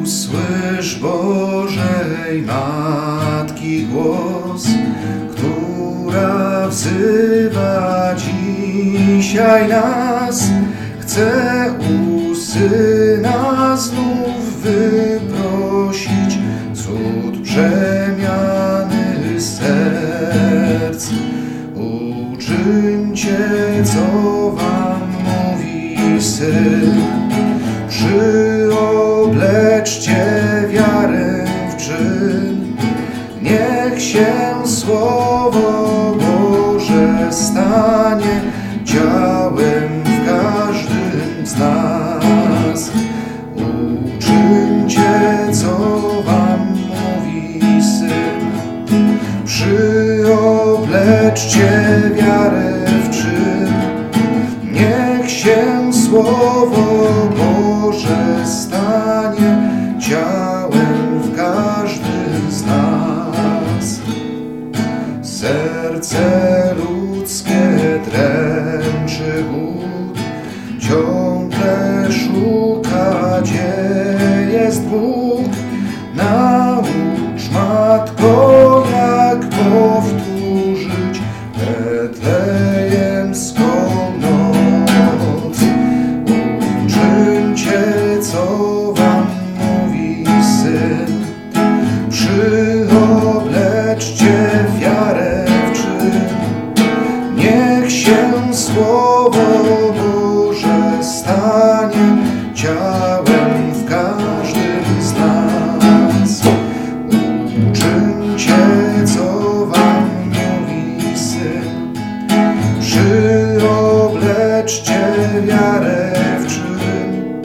Usłysz Bożej Matki głos, która wzywa dzisiaj nas. Chce u Syna znów wyprosić cud przemiany serc. Uczyńcie, co wam mówi Syn. Przyobleczcie się Słowo Boże stanie ciałem w każdym z nas. Uczyńcie, co wam mówi Syn. Przyobleczcie wiarę w czyn. Niech się Słowo Boże stanie ciałem Serce ludzkie dręczy głód, ciągle szuka, gdzie jest Bóg. Naucz, Matko, jak powtórzyć betlejemską noc. Uczyńcie, co wam mówi Syn. Przyobleczcie Przyobleczcie wiarę w czyn.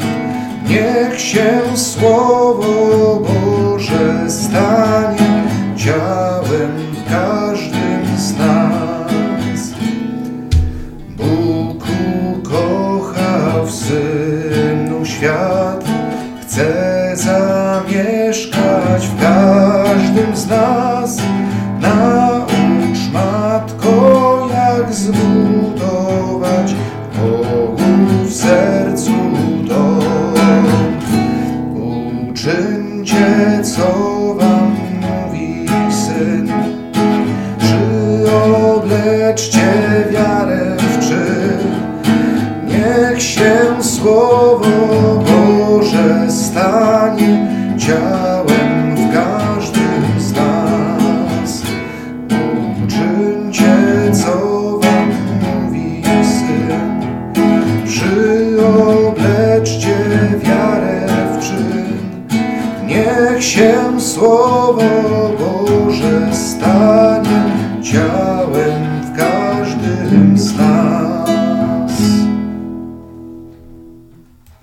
Niech się Słowo Boże stanie ciałem w każdym z nas. Bóg ukochał w Synu świat, chce Uczyńcie, co wam mówi Syn. Przyobleczcie wiarę w czyn. Niech się Słowo Boże stanie Niech się Słowo Boże stanie